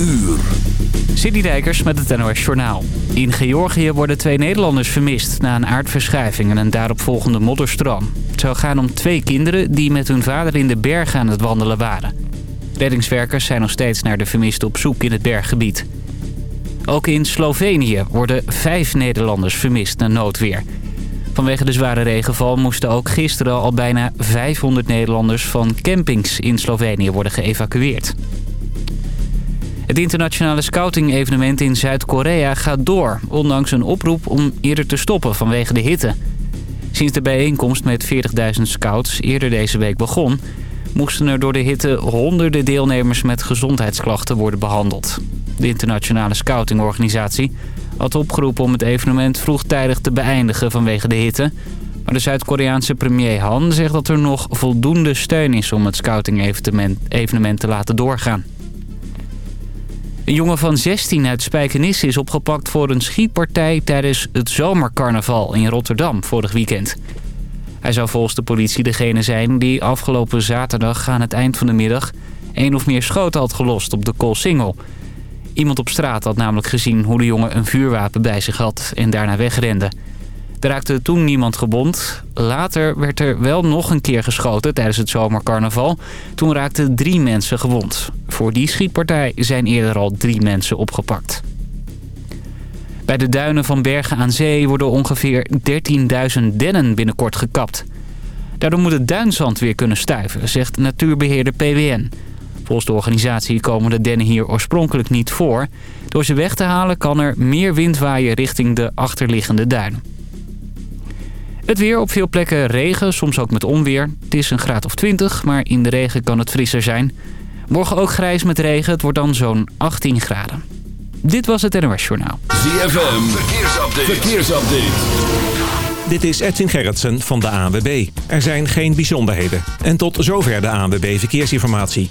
uur. Dijkers met het NOS Journaal. In Georgië worden twee Nederlanders vermist na een aardverschuiving en een daaropvolgende modderstroom. Het zou gaan om twee kinderen die met hun vader in de bergen aan het wandelen waren. Reddingswerkers zijn nog steeds naar de vermisten op zoek in het berggebied. Ook in Slovenië worden vijf Nederlanders vermist na noodweer. Vanwege de zware regenval moesten ook gisteren al bijna 500 Nederlanders van campings in Slovenië worden geëvacueerd. Het internationale scouting-evenement in Zuid-Korea gaat door... ondanks een oproep om eerder te stoppen vanwege de hitte. Sinds de bijeenkomst met 40.000 scouts eerder deze week begon... moesten er door de hitte honderden deelnemers met gezondheidsklachten worden behandeld. De internationale scoutingorganisatie had opgeroepen om het evenement vroegtijdig te beëindigen vanwege de hitte... Maar de Zuid-Koreaanse premier Han zegt dat er nog voldoende steun is om het scouting-evenement te laten doorgaan. Een jongen van 16 uit Spijkenisse is opgepakt voor een schietpartij tijdens het zomercarnaval in Rotterdam vorig weekend. Hij zou volgens de politie degene zijn die afgelopen zaterdag aan het eind van de middag één of meer schoten had gelost op de Koolsingel. Iemand op straat had namelijk gezien hoe de jongen een vuurwapen bij zich had en daarna wegrende. Raakte toen niemand gebond. Later werd er wel nog een keer geschoten tijdens het zomercarnaval. Toen raakten drie mensen gewond. Voor die schietpartij zijn eerder al drie mensen opgepakt. Bij de duinen van Bergen aan Zee worden ongeveer 13.000 dennen binnenkort gekapt. Daardoor moet het duinzand weer kunnen stuiven, zegt natuurbeheerder PWN. Volgens de organisatie komen de dennen hier oorspronkelijk niet voor. Door ze weg te halen kan er meer wind waaien richting de achterliggende duinen. Het weer op veel plekken regen, soms ook met onweer. Het is een graad of 20, maar in de regen kan het frisser zijn. Morgen ook grijs met regen, het wordt dan zo'n 18 graden. Dit was het NOS Journaal. ZFM, verkeersupdate. verkeersupdate. Dit is Edwin Gerritsen van de ANWB. Er zijn geen bijzonderheden. En tot zover de ANWB Verkeersinformatie.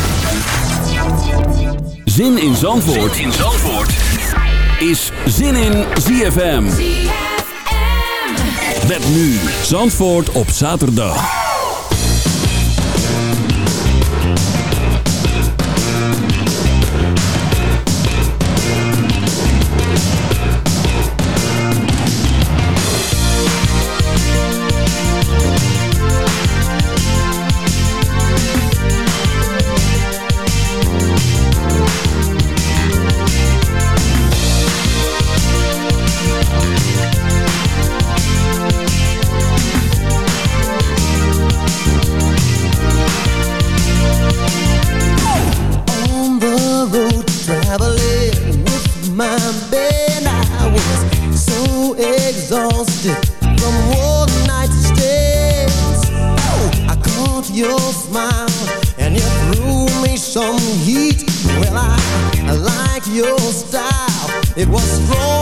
Zin in Zandvoort, zin in Zandvoort. is Zin in ZFM. Met nu Zandvoort op zaterdag. your style. It was strong.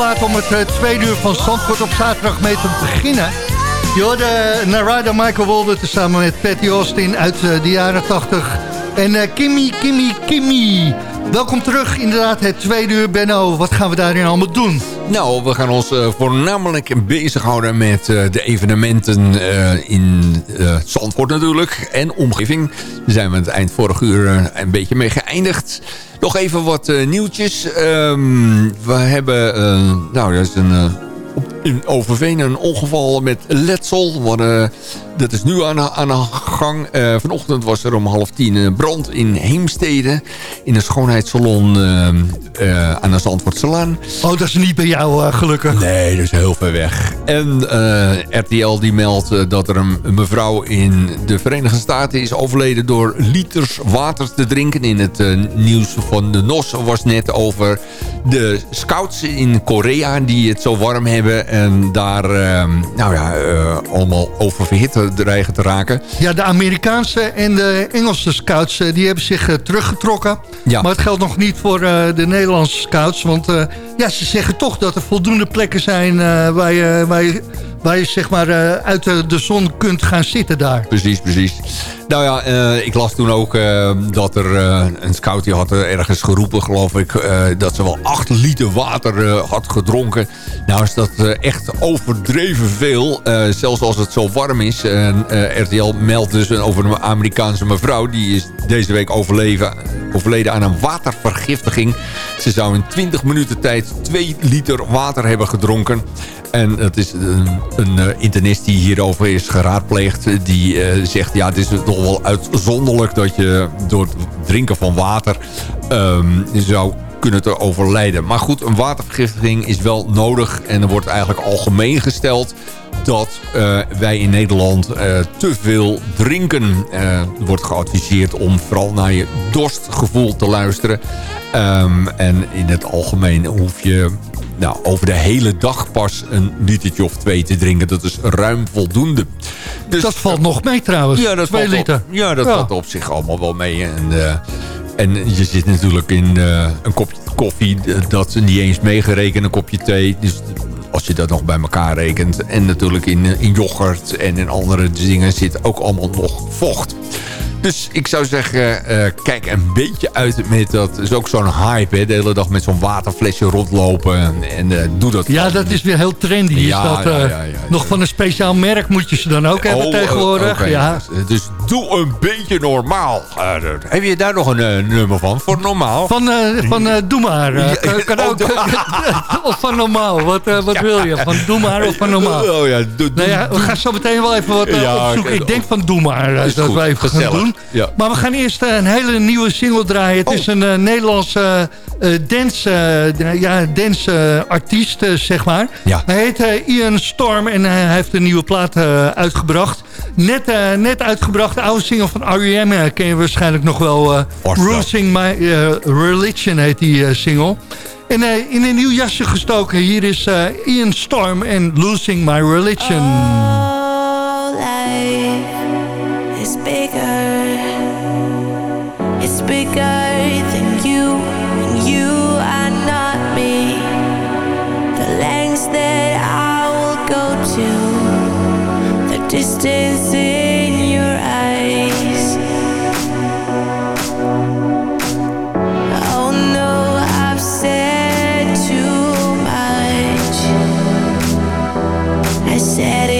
Plaat om het uh, tweede uur van Zandvoort op zaterdag mee te beginnen. Je hoorde Narada Michael Wolder samen met Patty Austin uit uh, de jaren 80. En Kimmy, Kimmy, Kimmy. Welkom terug, inderdaad, het tweede uur. Benno, wat gaan we daarin allemaal doen? Nou, we gaan ons uh, voornamelijk bezighouden met uh, de evenementen uh, in Zandvoort natuurlijk. En omgeving. Daar zijn we het eind vorig uur een beetje mee geëindigd. Nog even wat nieuwtjes. Um, we hebben, nou, dat is een in Overveen een ongeval met letsel. Uh, dat is nu aan, aan de gang. Uh, vanochtend was er om half tien een brand in Heemstede. In een schoonheidssalon uh, aan de Zandvoortselaan. Oh, dat is niet bij jou gelukkig. Nee, dat is heel ver weg. En RTL die meldt dat er een, een, mevrouw in de Verenigde Staten is overleden... door liters water te drinken. In het nieuws van de NOS was net over de scouts in Korea... die het zo warm hebben en daar uh, nou ja, uh, allemaal oververhit dreigen te raken. Ja, de Amerikaanse en de Engelse scouts uh, die hebben zich uh, teruggetrokken. Ja. Maar het geldt nog niet voor de Nederlandse scouts. Want ja, ze zeggen toch dat er voldoende plekken zijn waar je, waar je waar je zeg maar uit de, zon kunt gaan zitten daar. Precies, precies. Nou ja, uh, ik las toen ook uh, dat er een scout die had ergens geroepen, geloof ik, dat ze wel 8 liter water had gedronken. Nou is dat echt overdreven veel, zelfs als het zo warm is. RTL meldt dus over een Amerikaanse mevrouw, die is deze week overleden aan een watervergiftiging. Ze zou in 20 minuten tijd 2 liter water hebben gedronken. En het is een, een uh, internist die hierover is geraadpleegd. Die uh, zegt, ja, het is toch wel uitzonderlijk dat je door het drinken van water um, zou kunnen te overlijden. Maar goed, een watervergiftiging is wel nodig. En er wordt eigenlijk algemeen gesteld dat uh, wij in Nederland te veel drinken. er wordt geadviseerd om vooral naar je dorstgevoel te luisteren. Um, en in het algemeen hoef je nou, over de hele dag pas een litertje of twee te drinken. Dat is ruim voldoende. Dus, dat valt nog mee trouwens, ja, dat twee valt liter. Op, ja, dat valt op zich allemaal wel mee. En, uh, en je zit natuurlijk in uh, een kopje koffie. Dat is niet eens meegerekend, een kopje thee. Dus als je dat nog bij elkaar rekent. En natuurlijk in, in yoghurt en in andere dingen zit ook allemaal nog vocht. Dus ik zou zeggen, uh, kijk een beetje uit met dat. is ook zo'n hype, hè, de hele dag met zo'n waterflesje rondlopen. En, en uh, doe dat. Ja, dat is weer heel trendy. Ja, is dat, uh, ja, ja, nog van een speciaal merk moet je ze dan ook hebben oh, tegenwoordig. Okay. Ja. Dus doe een beetje normaal. heb je daar nog een nummer van? Voor normaal? Van, van doe maar. kan, ook. of van normaal. Wat, wat wil je? Van doe maar of van normaal? Oh ja, doe, nou ja, we gaan zo meteen wel even wat opzoeken. Ik denk van doe maar. dat wij even gaan doen. Ja. Maar we gaan eerst eh, een hele nieuwe single draaien. Het is oh. een uh, Nederlandse uh, dance, ja, dance artiest, zeg maar. Ja. Hij heet Ian Storm en hij heeft een nieuwe plaat uitgebracht. Net, net uitgebracht, de oude single van R.E.M. ken je waarschijnlijk nog wel. Losing My Religion heet die single. En in een nieuw jasje gestoken. Hier is Ian Storm en Losing My Religion. Oh, life is said it.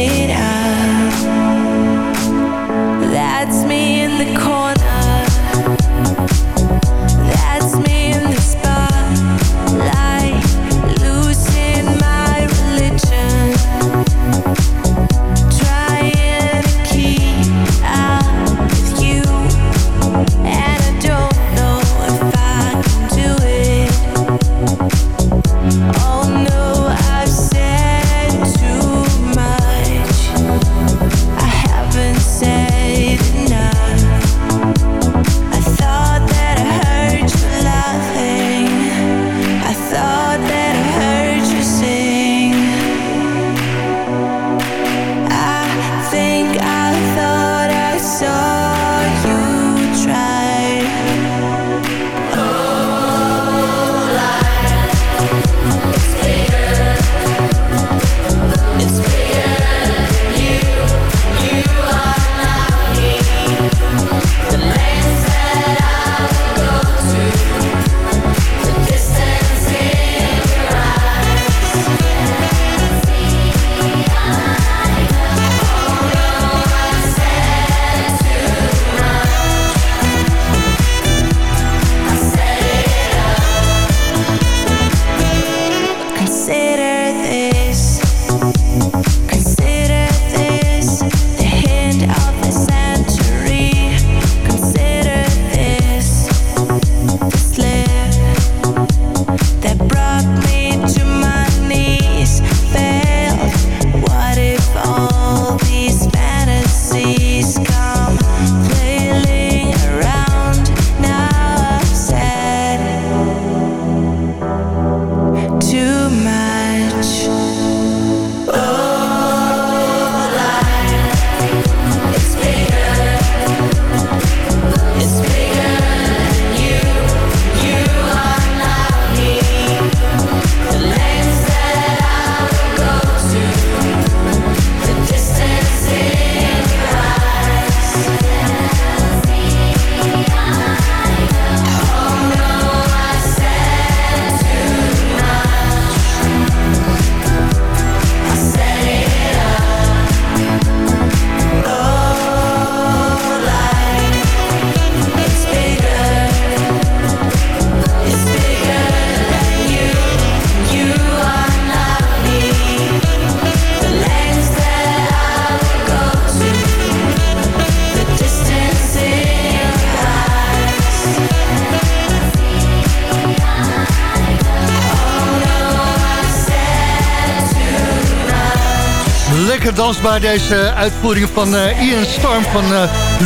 Dansbaar deze uitvoering van Ian Storm van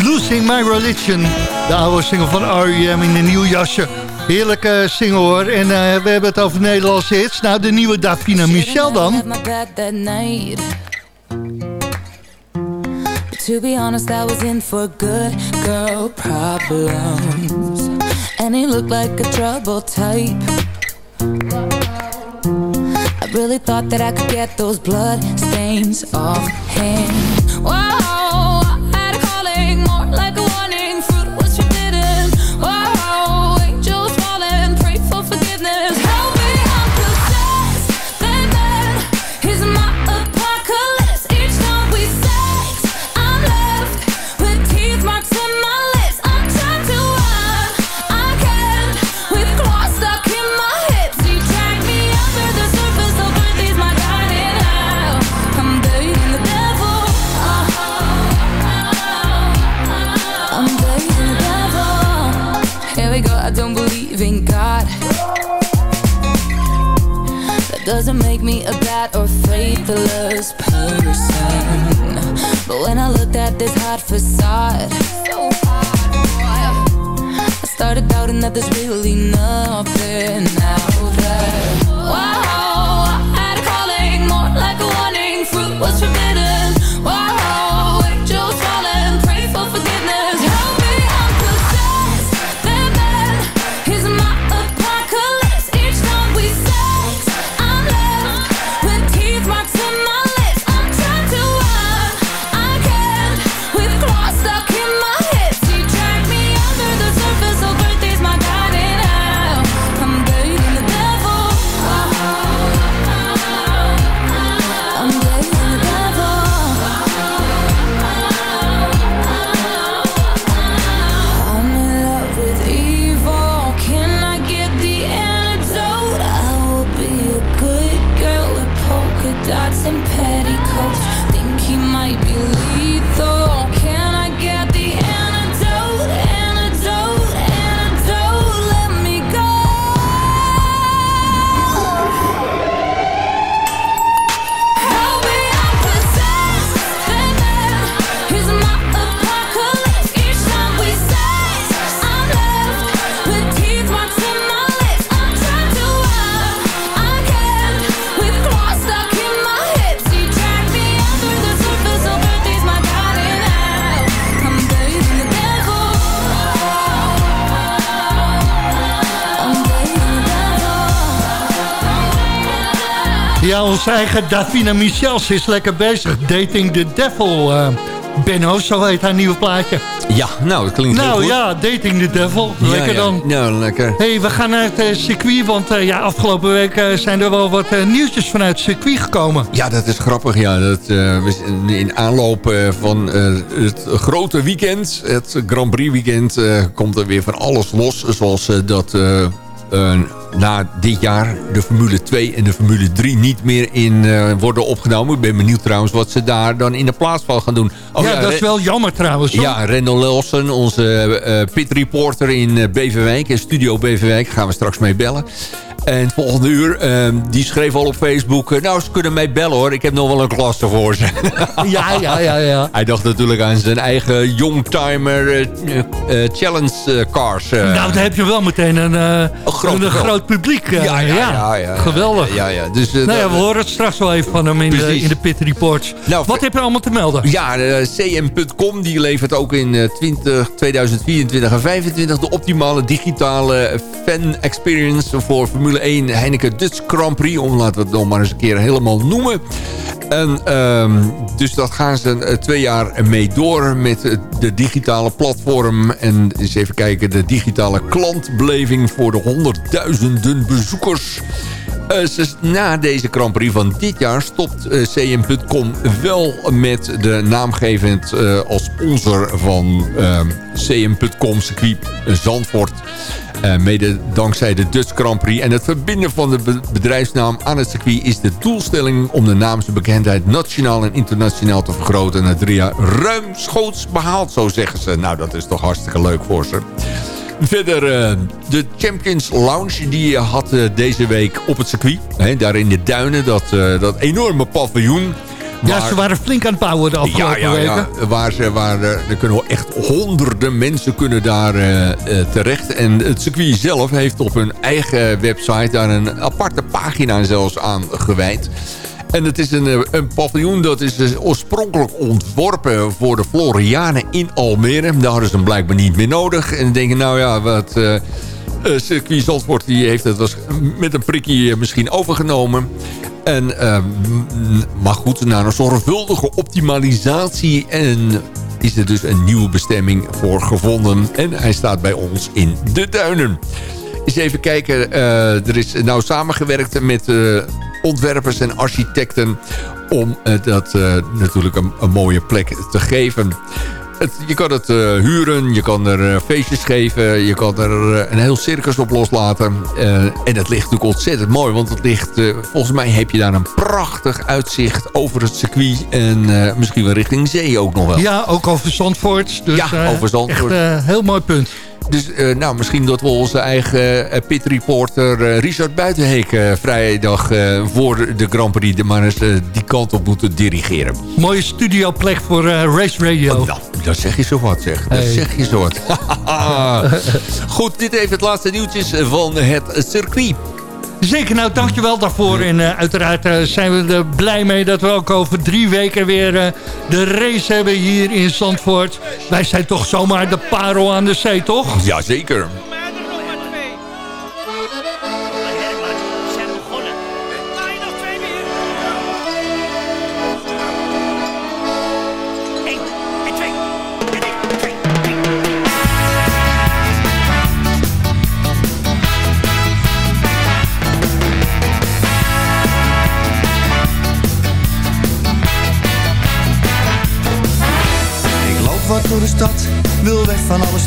Losing My Religion. De oude single van R.E.M. in een nieuw jasje. Heerlijke single hoor. En we hebben het over Nederlandse hits. Nou, de nieuwe Davina Michel dan. To be honest, I was in for good girl problems. And he looked like a trouble type. I really thought that I could get those blood stains off hand onze eigen Davina Michels is lekker bezig. Dating the Devil. eh Benno, zo heet haar nieuwe plaatje. Ja, nou, het klinkt heel Nou goed. ja, Dating the Devil. Ja, Lekker ja. dan. Nou, lekker. hey, we gaan naar het eh, circuit, want eh, ja, afgelopen week zijn er wel wat nieuwtjes vanuit het circuit gekomen. Ja, dat is grappig. Ja. Dat, in aanloop van het grote weekend, het Grand Prix weekend, komt er weer van alles los. Zoals dat na dit jaar de Formule 2 en de Formule 3 niet meer in eh, worden opgenomen. Ik ben benieuwd trouwens wat ze daar dan in de plaats van gaan doen. Oh, ja, dat is Re- wel jammer trouwens. hoor. Ja, Rendel Lawson, onze eh, pit reporter in eh, Beverwijk, in Studio Beverwijk, gaan we straks mee bellen. En het volgende uur, eh, die schreef al op Facebook... eh, nou, ze kunnen mij bellen hoor, ik heb nog wel een klasse voor ze. ja, ja, ja, ja. Hij dacht natuurlijk aan zijn eigen Youngtimer eh, eh, Challenge cars. Nou, dan heb je wel meteen een, groot een, groot publiek. ja, ja, ja, ja, Geweldig. Ja, ja. Dus, Nou ja, we horen het straks wel even van hem in de, Precies. in de Pit Reports. Nou, Wat heb je allemaal te melden? Ja, cm.com die levert ook in eh, 20, 2024 en 2025 de optimale digitale fan experience voor Formule 1 Heineken Dutch Grand Prix. Om laten we het nog maar eens een keer helemaal noemen. En, ehm, dus dat gaan ze eh, twee jaar mee door met de digitale platform. En eens even kijken, de digitale klantbeleving voor de honderdduizenden bezoekers. Eh, na deze Grand Prix van dit jaar stopt eh, CM.com wel met de naamgevend eh, als sponsor van ehm, CM.com circuit Zandvoort. Mede dankzij de Dutch Grand Prix en het verbinden van de be- bedrijfsnaam aan het circuit... is de doelstelling om de naamsbekendheid nationaal en internationaal te vergroten. Na drie jaar ruimschoots behaald, zo zeggen ze. Nou, dat is toch hartstikke leuk voor ze. Verder, eh, de Champions Lounge die eh, had eh, deze week op het circuit. Hè, daar in de duinen, dat, eh, dat enorme paviljoen. Ja, ze waren flink aan het bouwen de afgelopen ja, ja, weken. Ja, waar ze, waar, er kunnen echt honderden mensen kunnen daar uh, terecht. En het circuit zelf heeft op hun eigen website daar een aparte pagina zelfs aan gewijd. En het is een, een paviljoen dat is dus oorspronkelijk ontworpen voor de Florianen in Almere. Daar hadden ze hem blijkbaar niet meer nodig. En denken, nou ja, wat... Uh, circuit Zandvoort die heeft het was met een prikje misschien overgenomen. En, maar goed, na een zorgvuldige optimalisatie en is er dus een nieuwe bestemming voor gevonden. En hij staat bij ons in de duinen. Eens even kijken, er is nou samengewerkt met ontwerpers en architecten... om uh, dat natuurlijk een, een mooie plek te geven. Het, je kan het uh, huren, je kan er uh, feestjes geven, je kan er uh, een heel circus op loslaten. en het ligt natuurlijk ontzettend mooi, want het ligt, volgens mij heb je daar een prachtig uitzicht over het circuit. En misschien wel richting zee ook nog wel. Ja, ook over Zandvoort. Dus, ja, over Zandvoort. Echt heel mooi punt. Dus uh, nou, misschien dat we onze eigen uh, pitreporter uh, Richard Buitenheek vrijdag voor de Grand Prix de maar eens die kant op moeten dirigeren. Mooie studioplek voor Race Radio. Oh, nou, dat zeg je zo wat zeg. Dat hey. zeg je zo wat. Goed, dit even het laatste nieuwtjes van het circuit. Zeker, nou dankjewel daarvoor. En uh, uiteraard uh, zijn we er blij mee dat we ook over drie weken weer uh, de race hebben hier in Zandvoort. Wij zijn toch zomaar de parel aan de zee, toch? Jazeker.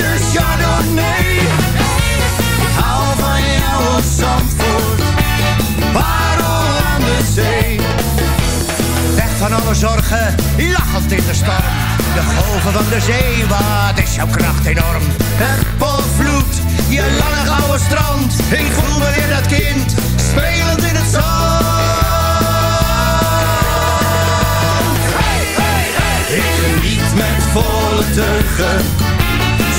flesje Chardonnay. Ik hou van jou op Zandvoort, parel aan de zee. Weg van alle zorgen, lachend in de storm. De golven van de zee, wat is jouw kracht enorm. Het potvloed, je lange gouden strand. Ik voel me weer dat kind, spelend in het zand. Hey, hey, hey. Ik geniet met volle teugen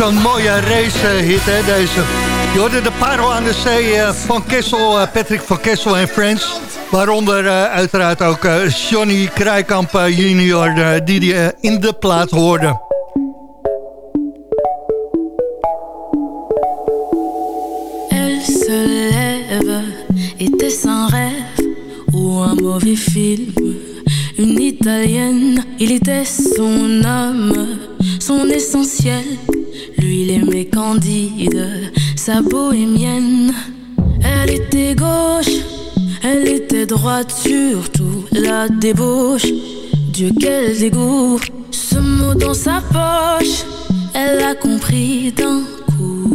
Zo'n mooie racehit, hè, deze. Je hoorde de Parel aan de Zee eh, van Kessel, eh, Patrick van Kessel en Friends. Waaronder eh, uiteraard ook eh, Johnny Krijkamp eh, junior, eh, die die eh, in de plaat hoorde. Elle se lève, était-ce un rêve ou un mauvais film Une italienne, il était son âme, son essentiel. Lui, il aimait Candide, sa bohémienne. Elle était gauche, elle était droite, surtout la débauche. Dieu, quel dégoût, ce mot dans sa poche, elle a compris d'un coup.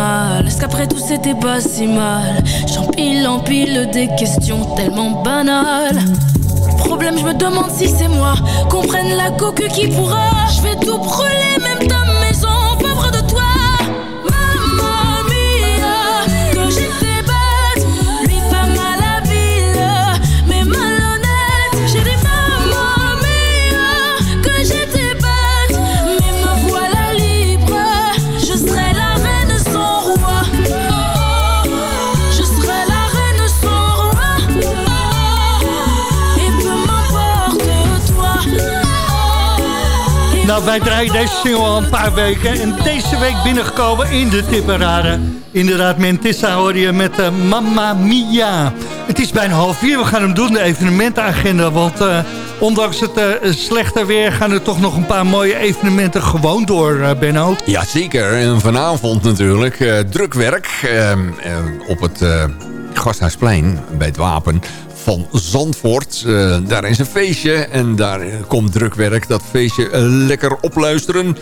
Animal Est-ce qu'après tout c'était pas si mal? J'empile, empile des questions tellement banales. Problème, je me demande si c'est moi. Qu'on prenne la coque qui pourra. Je vais tout brûler, même ta Nou, wij draaien deze single al een paar weken. En deze week binnengekomen in de tipperade. Inderdaad, Mentissa hoor je met eh, Mamma Mia. Het is bijna half vier. We gaan hem doen, de evenementenagenda. Want eh, ondanks het eh, slechte weer gaan er toch nog een paar mooie evenementen gewoon door, eh, Benno. Jazeker, en vanavond natuurlijk drukwerk op het Gasthuisplein bij het Wapen van Zandvoort. Eh, daar is een feestje en daar komt drukwerk. Dat feestje eh, lekker opluisteren.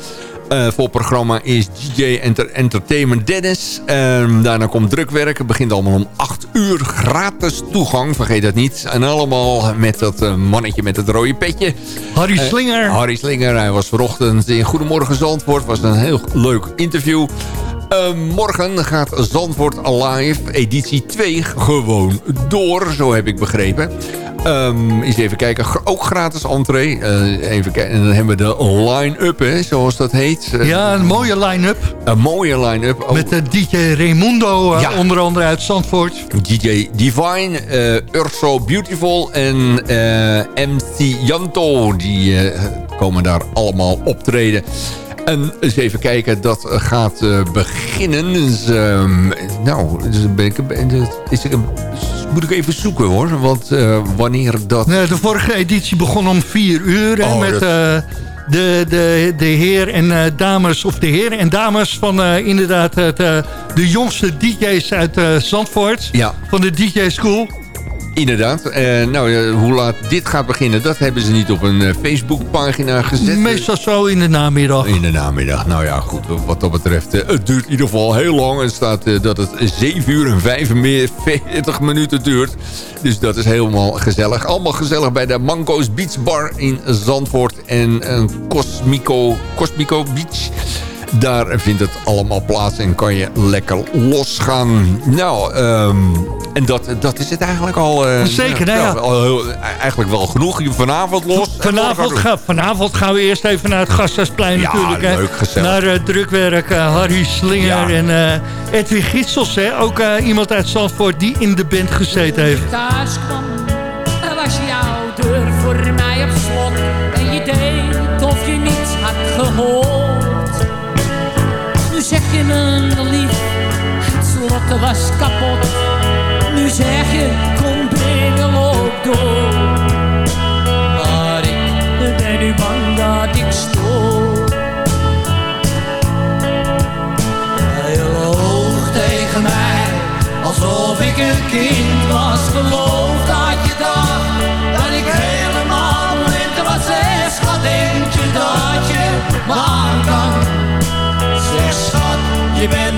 Eh voor programma is DJ Enter Entertainment Dennis. Ehm, daarna komt drukwerk. Het begint allemaal om 8 uur. Gratis toegang, vergeet dat niet. En allemaal met dat mannetje met het rode petje. Harry Slinger. Harry Slinger. Hij was vanochtend in Goedemorgen Zandvoort. was een heel leuk interview. Eh, morgen gaat Zandvoort Alive editie 2 gewoon door. Zo heb ik begrepen. Ehm eens even kijken. Ook gratis entree. Eh, even kijken. En dan hebben we de line-up, zoals dat heet. Eh, Ja, een mooie line-up. Een mooie line-up. Ook Met de DJ Raimundo, eh, Ja. onder andere uit Zandvoort. DJ Divine, eh Urso Beautiful en eh, MC Janto. Die eh, komen daar allemaal optreden. En eens even kijken, dat gaat eh, beginnen. Dus, ehm, nou, dus ben ik, ben- is, ik- moet ik even zoeken hoor. Want eh, wanneer dat... De vorige editie begon om vier uur. hè, Oh, met dat- eh, de, de, de heer en dames, of de heren en dames van inderdaad het, de jongste DJ's uit Zandvoort. Ja. Van de DJ School. Inderdaad. Eh, nou, eh, hoe laat dit gaat beginnen, dat hebben ze niet op een uh, Facebookpagina gezet. Meestal zo in de namiddag. In de namiddag. Nou ja, goed. Wat dat betreft, het duurt in ieder geval heel lang. Er staat dat het 7 uur en 45 minuten duurt. Dus dat is helemaal gezellig. Allemaal gezellig bij de Manco's Beach Bar in Zandvoort. En Cosmico, Cosmico Beach. Daar vindt het allemaal plaats en kan je lekker losgaan. Nou, um, en dat, dat is het eigenlijk al. Uh, Zeker, nou, ja. Al heel, eigenlijk wel genoeg. Vanavond los. Vanavond, ga, vanavond gaan we eerst even naar het Gasthuisplein ja, natuurlijk. Leuk, gezellig. Naar uh, drukwerk, uh, Harry Slinger ja. en Edwin Gitsels. Hè? Ook iemand uit Zandvoort die in de band gezeten heeft. Thuis kwam, was jouw was kapot nu zeg je, kom binnen, loop door. Maar ik ben nu bang dat ik stoor. Hij loog tegen mij, alsof ik een kind was. Geloof dat je dacht, dat ik helemaal blind was. Zeg, schat, denk je dat je maar kan? Zeg, schat, je bent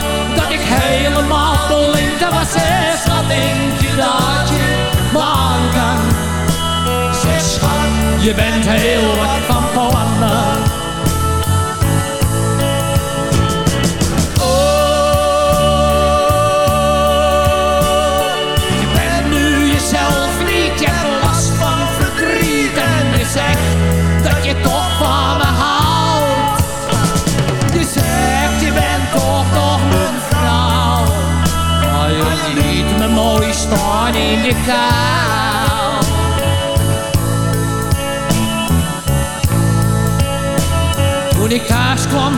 dat ik helemaal blind was. Zeg, wat denk je dat je man kan? Zeg, schat, je bent heel wat van plannen. Oh, je bent nu jezelf niet, je hebt last van verdriet en je in de kou. Toen ik thuis kwam,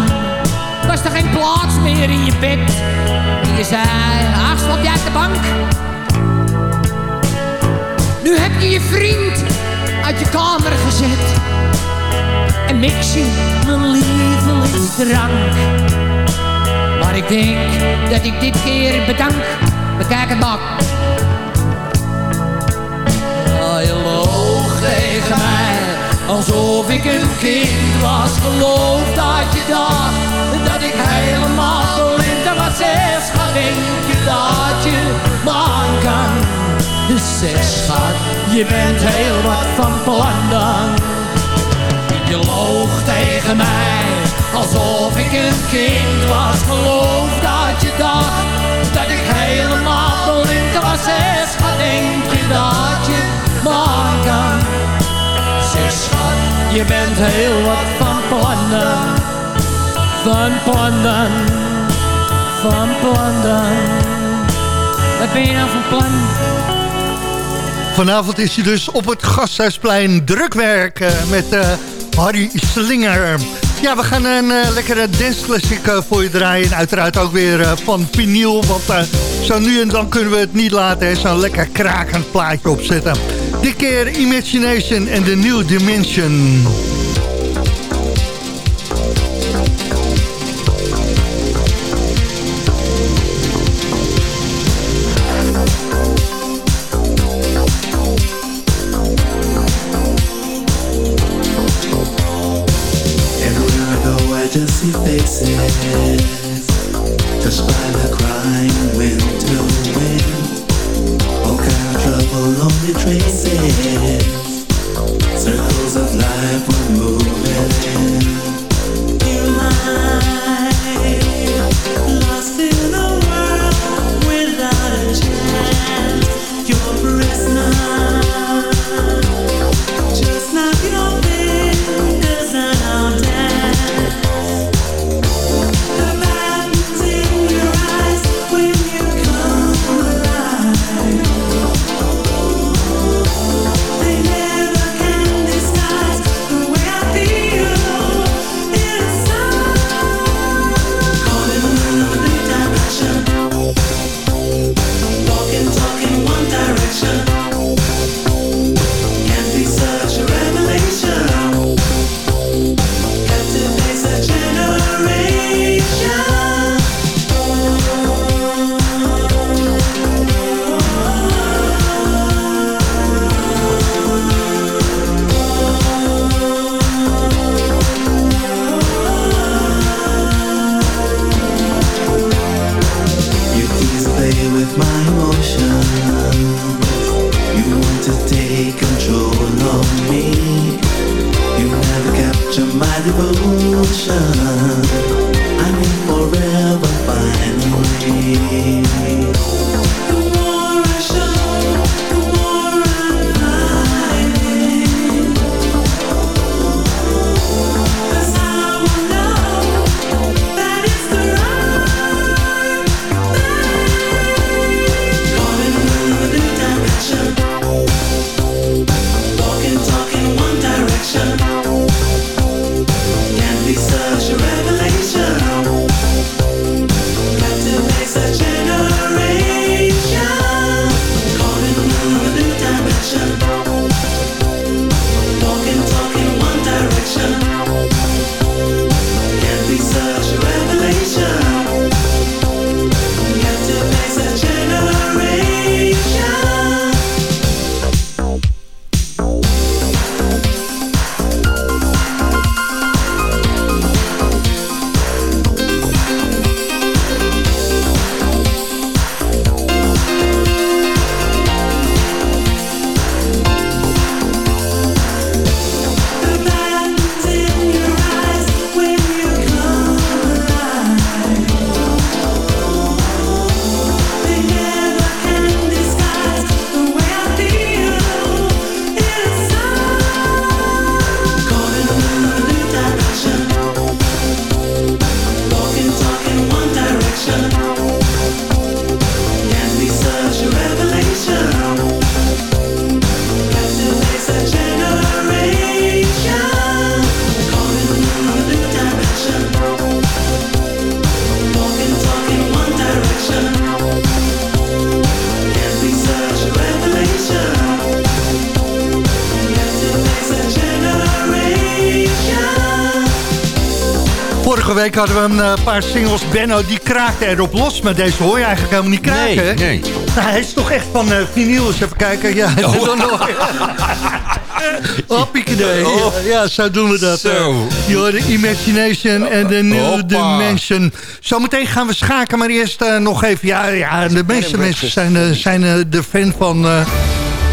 was er geen plaats meer in je bed. Je zei, ach, slap jij uit de bank? Nu heb je je vriend uit je kamer gezet. En mix je mijn lievelingsdrank. Maar ik denk dat ik dit keer bedank. Bekijk het maar. Alsof ik een kind was. Geloof dat je dacht dat ik helemaal blind was. Zeg, schat, denk je dat je man kan? Zeg, schat, je bent heel wat van plan dan. Je loog tegen mij, alsof ik een kind was. Geloof dat je dacht dat ik helemaal blind was. Zeg, schat, denk je dat je man kan? Je bent heel wat van plannen. Van plannen, van plannen. Wat ben je nou van plan? Vanavond is hij dus op het Gasthuisplein drukwerk uh, met uh, Harry Slinger. Ja, we gaan een uh, lekkere danceclassic uh, voor je draaien. En uiteraard ook weer van vinyl. Want zo nu en dan kunnen we het niet laten. Zo'n lekker krakend plaatje opzetten. Dit keer Imagination en The New Dimension. just see faces week hadden we een eh, paar singles. Benno, die kraakte erop los. Maar deze hoor je eigenlijk helemaal niet kraken. Nee, nee. Nou, hij is toch echt van uh, vinyl. Eens even kijken. Ja, Oh. dan nog. Oh. Ja, zo doen we dat. Zo. eh. Je Imagination en de New Hoppa. Dimension. Zometeen gaan we schaken, maar eerst nog even... Ja, ja de meeste mensen zijn, zijn de fan van...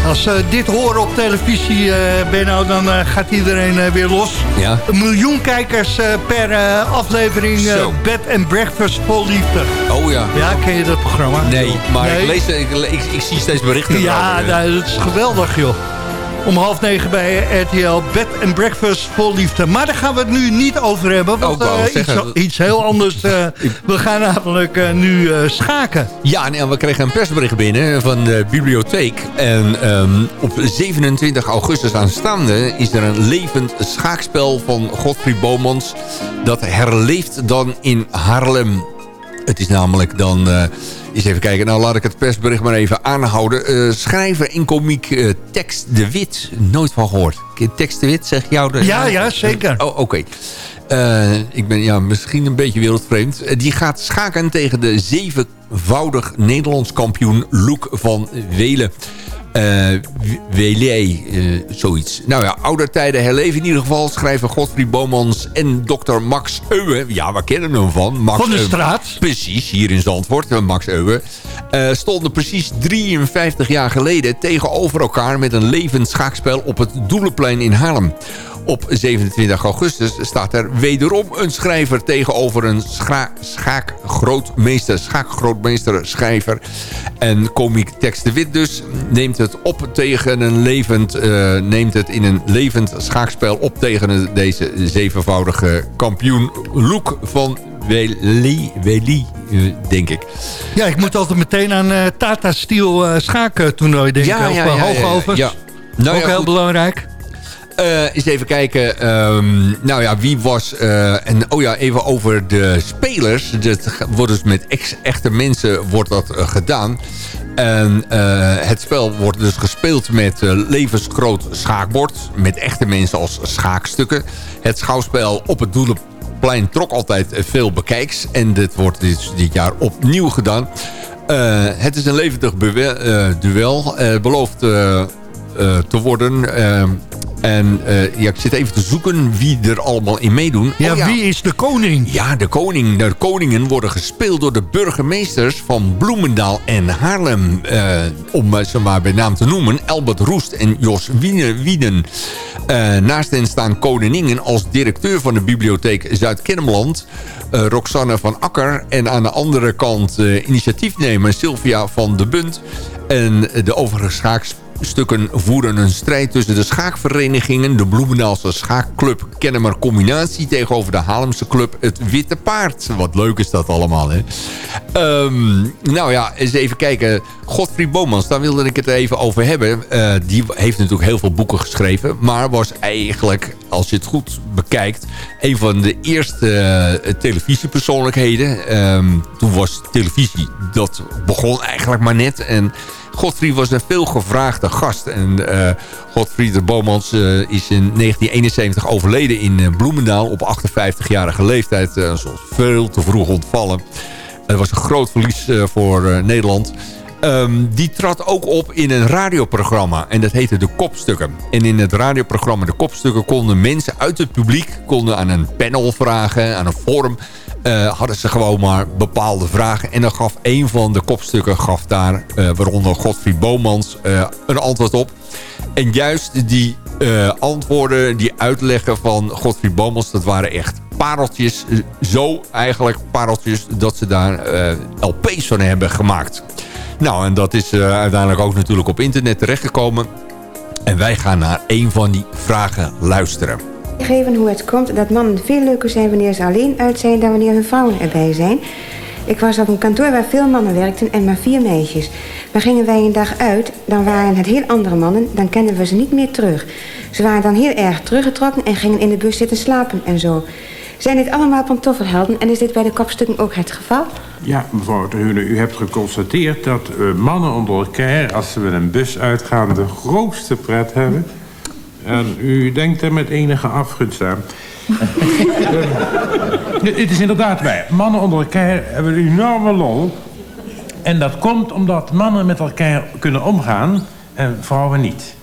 als ze dit horen op televisie, Benno, dan gaat iedereen weer los. Ja. Een miljoen kijkers eh, per eh, aflevering eh. Bed and Breakfast vol liefde. Oh ja. Ja, ken je dat programma? Nee, maar Nee? Ik, lees, ik, ik, ik zie steeds berichten Ja, nou, dat is geweldig, joh. Om half negen bij RTL Bed and Breakfast vol liefde. Maar daar gaan we het nu niet over hebben. Want eh, zeggen- iets, iets heel anders. eh, we gaan namelijk eh, nu eh, schaken. Ja, nee, we kregen een persbericht binnen van de bibliotheek. En ehm, op 27 augustus aanstaande is er een levend schaakspel van Godfried Bomans. Dat herleeft dan in Haarlem. Het is namelijk dan... eens even kijken, nou laat ik het persbericht maar even aanhouden. Eh, schrijver en komiek eh, Tex de Wit. Nooit van gehoord. Tex de Wit, zeg jou? De, Ja, ja, zeker. Oh, oké. Eh, ik ben ja, misschien een beetje wereldvreemd. Die gaat schaken tegen de zevenvoudig Nederlands kampioen Loek van Welen. Eh Wele, eh, zoiets. Nou ja, oude tijden herleven in ieder geval. Schrijver Godfried Bomans en dokter Max Euwe. Ja, we kennen hem van. Max Van de Euwe. straat. Precies, hier in Zandvoort, eh, Max Euwe. eh, stonden precies 53 jaar geleden tegenover elkaar... met een levend schaakspel op het Doelenplein in Haarlem. Op 27 augustus staat er wederom een schrijver tegenover een scha schaakgrootmeester, schaakgrootmeester schrijver. En komiek Tex de Wit dus neemt het op tegen een levend, eh, neemt het in een levend schaakspel op tegen deze zevenvoudige kampioen Loek van Weli, Weli eh, denk ik. Ja, ik moet altijd meteen aan eh, Tata Steel eh schaaktoernooi denken. Ja, ja, ja, ja, Hoogovens. ja. Nou Ook heel belangrijk. Eh, eens even kijken. ehm, nou ja, wie was... eh, en oh ja, even over de spelers. Dat wordt dus met echte mensen wordt dat eh, gedaan. En het spel wordt dus gespeeld met levensgroot schaakbord. Met echte mensen als schaakstukken. Het schouwspel op het Doelenplein trok altijd veel bekijks. En dit wordt dus dit jaar opnieuw gedaan. Het is een levendig duel. Belooft eh, te worden. eh, en eh, ja, ik zit even te zoeken wie er allemaal in meedoen. Ja, Oh wie is de koning? Ja, de koning. De koningen worden gespeeld door de burgemeesters van Bloemendaal en Haarlem. Om ze maar bij naam te noemen. Albert Roest en Jos. Eh, naast hen staan koningen als directeur van de bibliotheek Zuid-Kennemerland. Roxanne van Akker. En aan de andere kant eh, initiatiefnemer Sylvia van de Bunt. En de overige schaakstukken voeren een strijd tussen de schaakverenigingen... de Bloemendaalse schaakclub Kennemer Combinatie... tegenover de Haarlemse club Het Witte Paard. Wat leuk is dat allemaal, hè? Ehm, nou ja, eens even kijken. Godfried Bomans, daar wilde ik het even over hebben. Eh, die heeft natuurlijk heel veel boeken geschreven... maar was eigenlijk, als je het goed bekijkt... een van de eerste eh, televisiepersoonlijkheden. Ehm, toen was televisie, dat begon eigenlijk maar net... en Godfried was een veel gevraagde gast. En eh Godfried de Bomans eh, is in 1971 overleden in eh, Bloemendaal... op 58-jarige leeftijd. zoals veel te vroeg ontvallen. Het was een groot verlies voor Nederland. Ehm, die trad ook op in een radioprogramma. En dat heette De Kopstukken. En in het radioprogramma De Kopstukken konden mensen uit het publiek... konden aan een panel vragen, aan een forum... eh, hadden ze gewoon maar bepaalde vragen. En dan gaf een van de kopstukken gaf daar, eh, waaronder Godfried Bomans, eh, een antwoord op. En juist die antwoorden, die uitleggen van Godfried Bomans... dat waren echt pareltjes. Zo eigenlijk pareltjes dat ze daar LP's van hebben gemaakt. Nou, en dat is uiteindelijk ook natuurlijk op internet terechtgekomen. En wij gaan naar een van die vragen luisteren. Geven hoe het komt dat mannen veel leuker zijn wanneer ze alleen uit zijn dan wanneer hun vrouwen erbij zijn. Ik was op een kantoor waar veel mannen werkten en maar vier meisjes. Maar gingen wij een dag uit, dan waren het heel andere mannen, dan kenden we ze niet meer terug. Ze waren dan heel erg teruggetrokken en gingen in de bus zitten slapen en zo. Zijn dit allemaal pantoffelhelden en is dit bij de kopstukken ook het geval? Ja, mevrouw de Hune, u hebt geconstateerd dat eh, mannen onder elkaar... als ze met een bus uitgaan, de grootste pret hebben. En u denkt er met enige afgunst aan. Het is inderdaad waar. Mannen onder elkaar hebben een enorme lol. En dat komt omdat mannen met elkaar kunnen omgaan en vrouwen niet.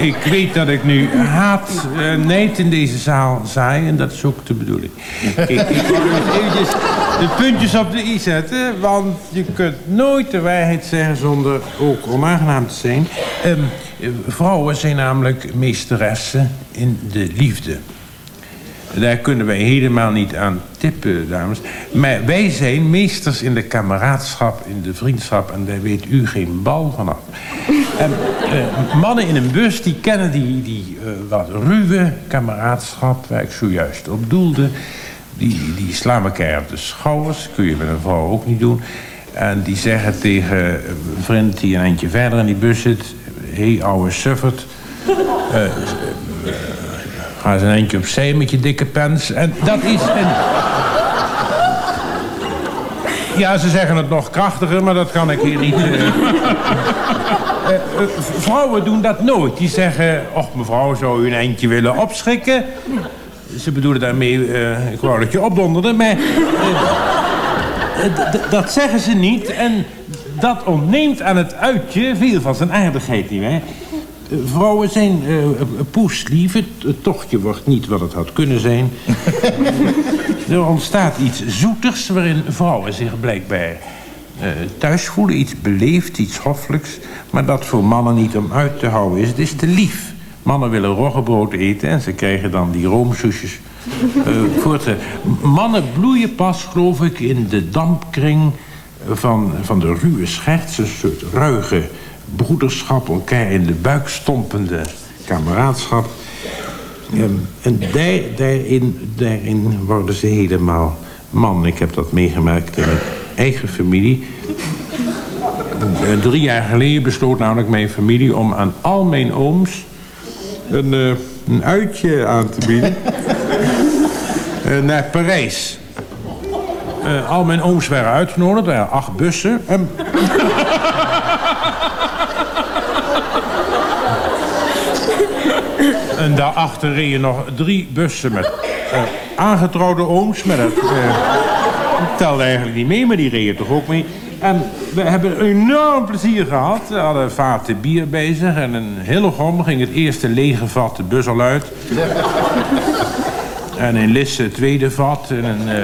Ik weet dat ik nu haat, neid in deze zaal zaai en dat is ook de bedoeling. ik, ik wil eventjes de puntjes op de i zetten, want je kunt nooit de waarheid zeggen zonder ook onaangenaam te zijn. Ehm, eh, vrouwen zijn namelijk meesteressen in de liefde. Daar kunnen wij helemaal niet aan tippen, dames. Maar wij zijn meesters in de kameraadschap, in de vriendschap... en daar weet u geen bal vanaf. En, eh, mannen in een bus, die kennen die, die eh, wat ruwe kameraadschap... waar ik zojuist op doelde. Die, die slaan elkaar op de schouders. kun je met een vrouw ook niet doen. En die zeggen tegen een vriend die een eindje verder in die bus zit... hé, hey, ouwe suffert... eh, Ga eens een eindje opzij met je dikke pens. En dat is een... Ja, ze zeggen het nog krachtiger, maar dat kan ik hier niet... eh. Eh, eh, vrouwen doen dat nooit. Die zeggen, och mevrouw, zou u een eindje willen opschrikken? Ze bedoelen daarmee, eh, ik wou dat je opdonderde, maar... eh, dat zeggen ze niet en dat ontneemt aan het uitje veel van zijn aardigheid, nietwaar? Eh, Vrouwen zijn eh, poeslief. Het, het tochtje wordt niet wat het had kunnen zijn. er ontstaat iets zoeters waarin vrouwen zich blijkbaar thuis voelen. Iets beleefd, iets hoffelijks. Maar dat voor mannen niet om uit te houden is. Het is te lief. Mannen willen roggebrood eten en ze krijgen dan die roomsoesjes. eh, voor te... Mannen bloeien pas, geloof ik, in de dampkring van, van de ruwe scherts. Een soort ruige broederschap, elkaar in de buik stompende kameraadschap. Ehm, en daar, daarin, daarin worden ze helemaal man. Ik heb dat meegemaakt in mijn eigen familie. Eh, Drie jaar geleden besloot namelijk mijn familie om aan al mijn ooms een, eh, een uitje aan te bieden. Eh, naar Parijs. Eh, al mijn ooms werden uitgenodigd, er waren acht bussen. En En daarachter reden nog drie bussen met eh, aangetrouwde ooms. Maar dat telde eigenlijk niet mee, maar die reden toch ook mee. En we hebben enorm plezier gehad. We hadden vaten bier bezig en in Hillegom ging het eerste lege vat de bus al uit. En in Lisse het tweede vat. En in eh,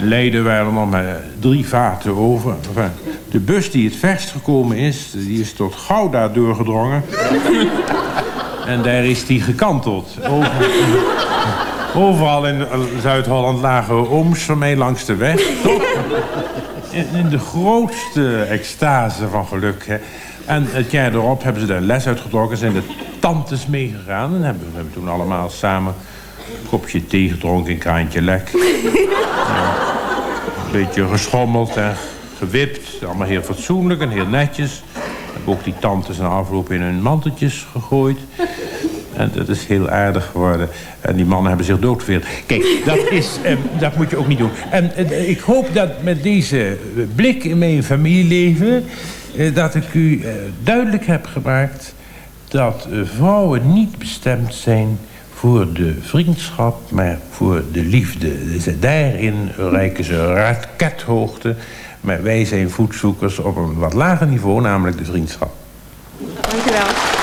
Leiden waren er nog maar drie vaten over. Enfin, de bus die het verst gekomen is, die is tot Gouda doorgedrongen. En daar is die gekanteld. Over- overal in Zuid-Holland lagen ooms van mij langs de weg. In, in de grootste extase van geluk. Hè. En het jaar erop hebben ze daar les uitgetrokken. Zijn de tantes meegegaan. En hebben, we hebben toen allemaal samen een kopje thee gedronken, een kraantje lek. Ja, een beetje geschommeld en gewipt. Allemaal heel fatsoenlijk en heel netjes. Hebben ook die tantes na afloop in hun manteltjes gegooid. En dat is heel aardig geworden. En die mannen hebben zich doodgeveerd. Kijk, dat, is, eh, dat moet je ook niet doen. En eh, ik hoop dat met deze eh, blik in mijn familieleven... eh, dat ik u eh, duidelijk heb gemaakt... dat eh, vrouwen niet bestemd zijn voor de vriendschap... maar voor de liefde. Dus daarin reiken ze rakethoogte... maar wij zijn voetzoekers op een wat lager niveau... namelijk de vriendschap. Dankjewel.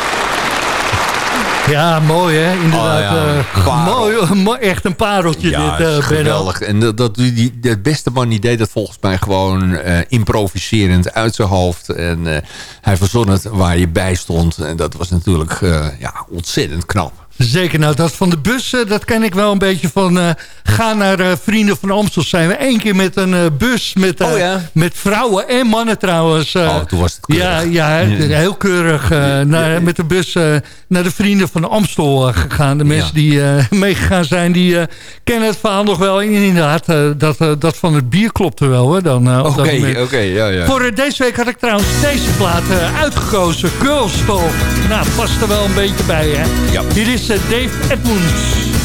Ja, mooi hè, inderdaad. Oh, ja, eh, mooi, echt een pareltje Ja, dit, Benno. geweldig. En dat, dat, die, de beste man die deed dat volgens mij gewoon eh, improviserend uit zijn hoofd. En hij verzon het waar je bij stond. En dat was natuurlijk ja, ontzettend knap. Zeker, nou dat van de bus, eh, dat ken ik wel een beetje van... eh, ga naar eh, Vrienden van Amstel. Zijn we één keer met een eh, bus met, eh, Oh ja? met vrouwen en mannen trouwens. eh, Oh, toen was het keurig. Ja, ja heel keurig. eh, naar, met de bus eh, naar de Vrienden van Amstel gegaan. De mensen die eh, meegegaan zijn, die eh, kennen het verhaal nog wel. En inderdaad, eh, dat, dat van het bier klopte wel. Eh, Oké, oké, ja, ja. Voor deze week had ik trouwens deze plaat eh, uitgekozen. Girls Talk. Nou, past er wel een beetje bij, hè? Ja. Hier is Dave Edmunds.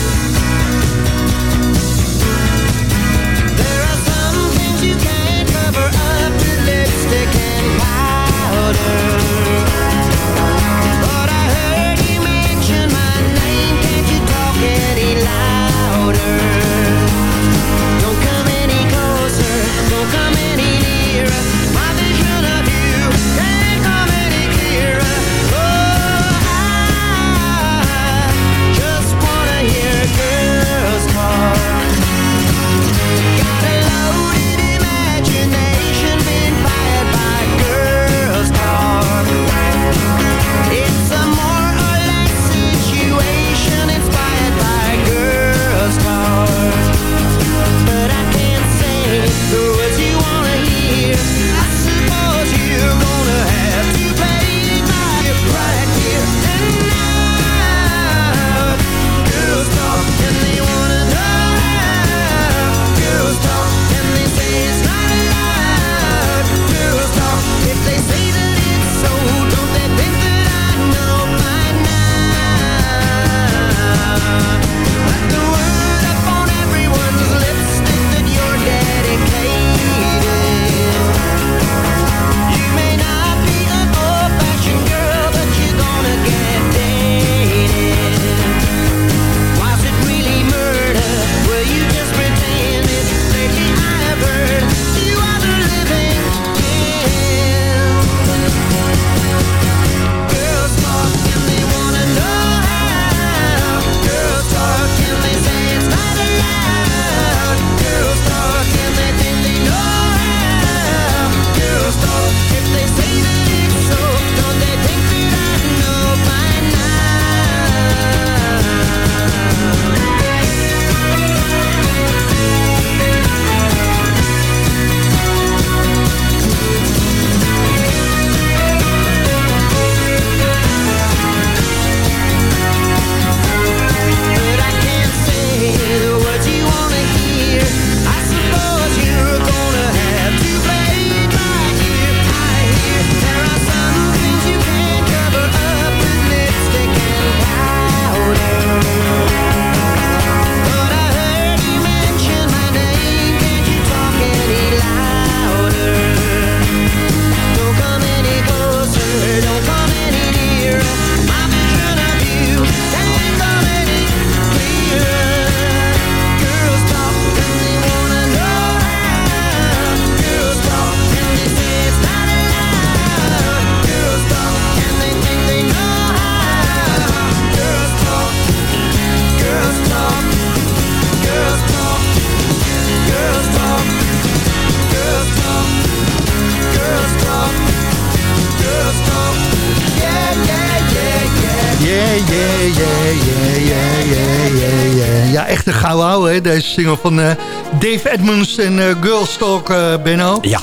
Single van eh, Dave Edmunds en uh, Girls Talk, uh, Benno. Ja.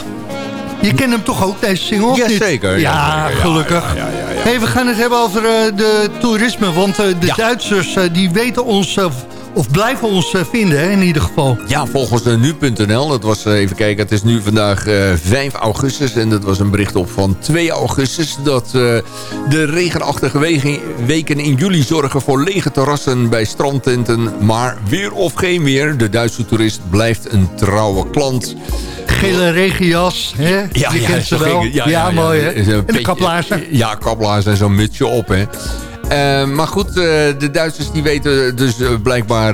Je kent hem toch ook, deze single? Jazeker. Ja, ja, gelukkig. Ja, ja, hey, we gaan het hebben over de toerisme, want de Duitsers die weten ons of blijven ons eh, vinden hè, in ieder geval. Ja, volgens uh, nu.nl. Dat was, uh, even kijken, het is nu vandaag 5 augustus. En dat was een bericht op van 2 augustus. Dat de regenachtige weken in juli zorgen voor lege terrassen bij strandtenten. Maar weer of geen weer, de Duitse toerist blijft een trouwe klant. Gele regenjas, hè? Ja, ja, kent ze wel. ja, ja, mooi hè? En de kaplaarzen. Ja, kaplaarzen en zo'n mutsje op hè. Uh, maar goed, uh, de Duitsers die weten dus uh, blijkbaar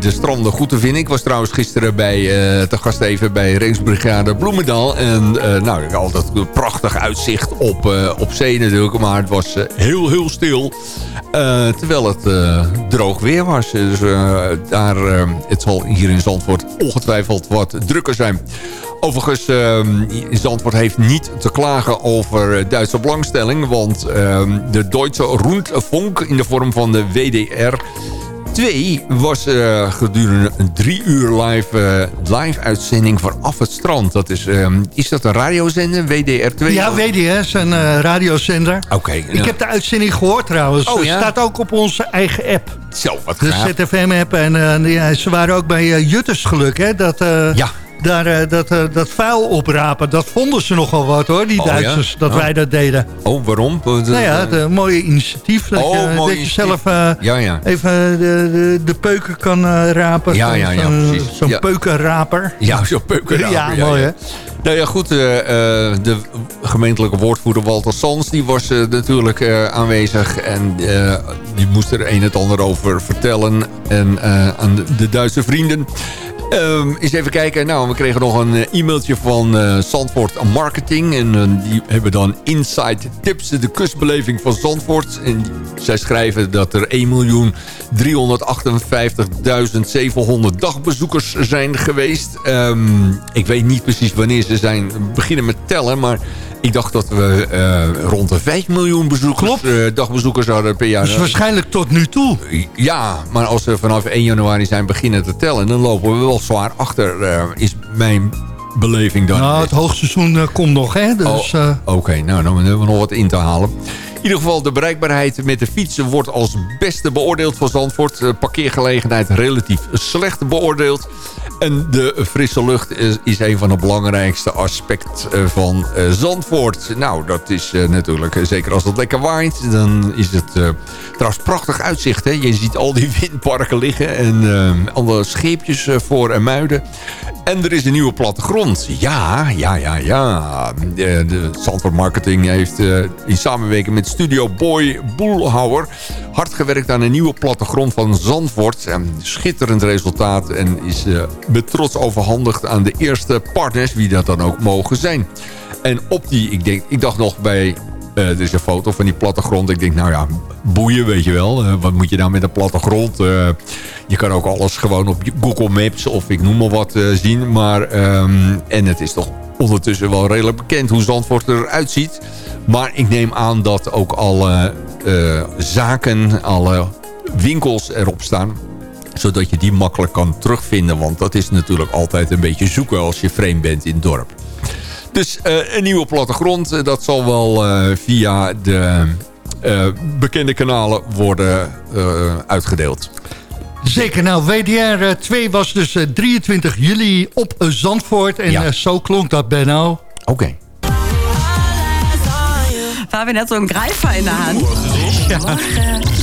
de stranden goed te vinden. Ik was trouwens gisteren bij, te gast even bij Rijksbrigade Bloemendaal. En nou, altijd een prachtig uitzicht op, op zee natuurlijk. Maar het was heel, heel stil. terwijl het droog weer was. Dus daar, het zal hier in Zandvoort ongetwijfeld wat drukker zijn. Overigens, uh, Zandvoort heeft niet te klagen over Duitse belangstelling. Want uh, de Duitse Rundfunk in de vorm van de WDR... 2 was uh, gedurende een drie uur live, uh, live uitzending vanaf het strand. Dat is, uh, is dat een radiozender, WDR2? Ja, WDR is een radiozender. Oké. Ik heb de uitzending gehoord trouwens. Oh, ja? staat ook op onze eigen app. Zo, wat De ZFM-app. En ja, ze waren ook bij Jutters geluk, hè? Dat, ja daar, uh, dat, uh, dat vuil oprapen, dat vonden ze nogal wat hoor, die oh, Duitsers, ja? dat oh. wij dat deden. Oh, waarom? Nou ja, het een mooie initiatief. Dat, oh, je, zelf uh, ja, ja. even de, de, de peuken kan rapen. Ja, ja, ja, Zo'n zo peukenraper. Ja, zo'n peukenraper. Ja, mooi hè. Nou ja, goed, de gemeentelijke woordvoerder Walter Sans... die was natuurlijk aanwezig en die moest er een en ander over vertellen... en aan de, de Duitse vrienden... Um, eens even kijken. Nou, we kregen nog een eh, e-mailtje van uh, Zandvoort Marketing. En uh, die hebben dan Inside Tips, de kustbeleving van Zandvoort. En zij schrijven dat er 1.358.700 dagbezoekers zijn geweest. Um, ik weet niet precies wanneer ze zijn beginnen met tellen, maar... Ik dacht dat we uh, rond de 5 miljoen bezoekers, uh, dagbezoekers hadden per jaar. Dus waarschijnlijk tot nu toe. Ja, maar als we vanaf 1 januari zijn beginnen te tellen... dan lopen we wel zwaar achter, uh, is mijn beleving dan. Nou, het hoogseizoen komt nog, hè? Dus, oh, Oké, nou, dan hebben we nog wat in te halen. In ieder geval, de bereikbaarheid met de fietsen wordt als beste beoordeeld van Zandvoort. parkeergelegenheid relatief slecht beoordeeld. En de frisse lucht is, is een van de belangrijkste aspecten van uh, Zandvoort. Nou, dat is natuurlijk, zeker als het lekker waait, dan is het trouwens prachtig uitzicht. Hè? Je ziet al die windparken liggen en alle scheepjes voor en muiden. En er is een nieuwe plattegrond. Ja, ja, ja, ja. De, de Zandvoort Marketing heeft in samenwerking met Studio Boy Boelhouwer... hard gewerkt aan een nieuwe plattegrond van Zandvoort. schitterend resultaat en is met trots overhandigd aan de eerste partners, wie dat dan ook mogen zijn. En op die, ik, denk, ik dacht nog bij uh, er is een foto van die plattegrond. Ik denk, nou ja, boeien, weet je wel. Uh, wat moet je nou met een plattegrond? Uh, je kan ook alles gewoon op Google Maps of ik noem maar wat zien. Maar, um, en het is toch ondertussen wel redelijk bekend hoe Zandvoort eruit ziet. Maar ik neem aan dat ook alle zaken, alle winkels erop staan zodat je die makkelijk kan terugvinden. Want dat is natuurlijk altijd een beetje zoeken als je vreemd bent in het dorp. Dus uh, een nieuwe plattegrond, uh, dat zal wel uh, via de bekende kanalen worden uitgedeeld. Zeker, nou WDR 2 was dus 23 juli op Zandvoort. En ja. zo klonk dat, Benno. Oké. Okay. Fabian hat so einen Greifer in der Hand. Ja.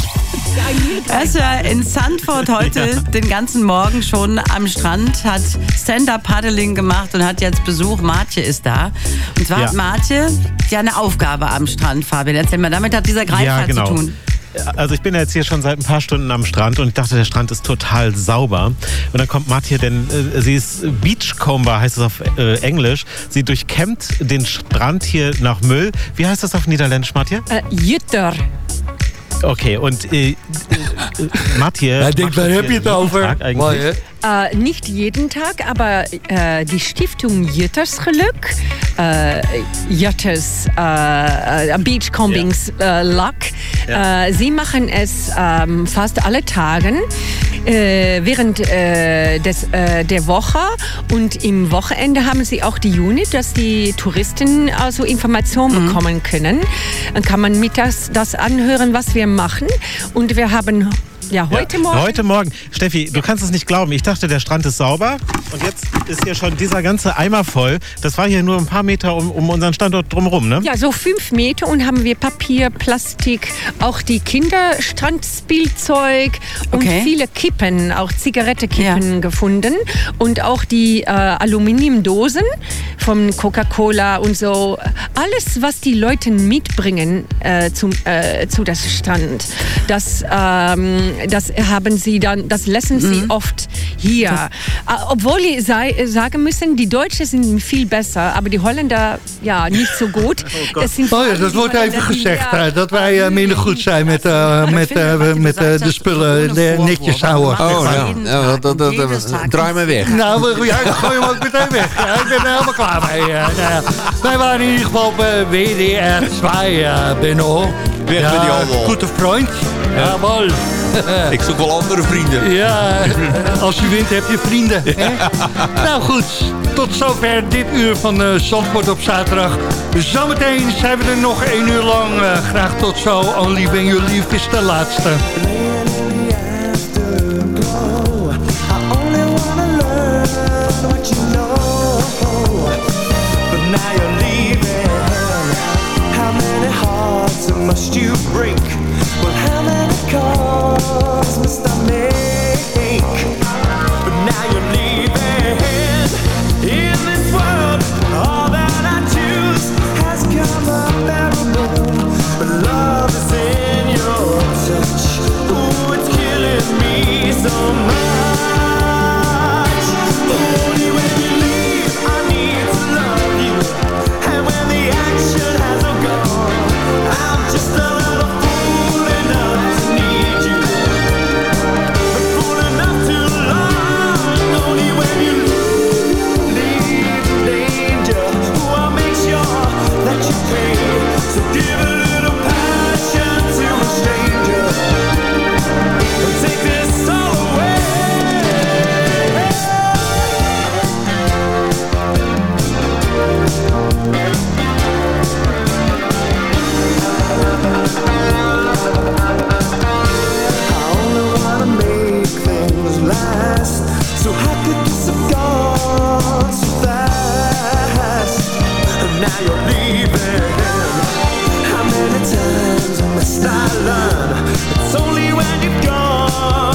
Er ist ja in Sandford heute den ganzen Morgen schon am Strand, hat Stand-Up-Paddling gemacht und hat jetzt Besuch. Martje ist da. Und zwar ja. hat Martje ja eine Aufgabe am Strand, Fabian. Erzähl mal, damit hat dieser Greifer ja, genau. zu tun. Also ich bin jetzt hier schon seit ein paar Stunden am Strand und ich dachte, der Strand ist total sauber. Und dann kommt Martje, denn äh, sie ist Beachcomber, heißt es auf äh, Englisch. Sie durchkämmt den Strand hier nach Müll. Wie heißt das auf Niederländisch, Martje? Äh, Jütter. Oké, okay, und äh, äh, Matje... Hij denkt, waar heb je het over? Mooi, hè? Äh, nicht jeden Tag, aber äh, die Stiftung Jütters Glück, äh, Jütters äh, äh, Beachcombings äh, Luck, Ja. äh, sie machen es ähm, fast alle Tagen. Äh, während äh, des, der Woche und im Wochenende haben sie auch die Unit, dass die Touristen also Informationen bekommen können. Dann kann man mittags das anhören, was wir machen. Und wir haben ja heute Morgen Heute Morgen. Steffi, du kannst es nicht glauben. Ich dachte, der Strand ist sauber. Und jetzt ist hier schon dieser ganze Eimer voll. Das war hier nur ein paar Meter um, um unseren Standort drumherum, ne? Ja, so fünf Meter und haben wir Papier, Plastik, auch die Kinderstrandspielzeug und Okay. viele Kippen, auch Zigarettekippen gefunden und auch die äh, Aluminiumdosen von Coca-Cola und so. Alles, was die Leute mitbringen äh, zum, äh, zu das Strand, das, ähm, das haben sie dann, das lassen sie oft hier. Äh, obwohl ich sei, sagen müssen, die Deutschen sind viel besser, aber die Holländer ja nicht so gut. das sind Oh ja, dat wordt even gezegd, dat wij eh, minder goed zijn met, eh, met, eh, met de spullen eh, netjes houden. Oh, nou, nou, dat, dat, dat- draai me weg. Nou, we- ja, ik gooi hem ook meteen weg. Ja, ik ben er helemaal klaar mee. nou ja, wij waren in ieder geval bij WDR2, uh, Benno. Weg ja, met die allemaal. Goede vriend. Jawel. Ik zoek wel andere vrienden. Ja, als je wint heb je vrienden. Hè? nou goed, tot zover dit uur van eh Zandvoort op zaterdag. Zometeen zijn we er nog één uur lang. Eh, graag tot zo. Only when you leave is de laatste. what you know. But now you're leaving. How many hearts must you break? Well, how many calls must I make? How many times I must I learn? It's only when you've gone.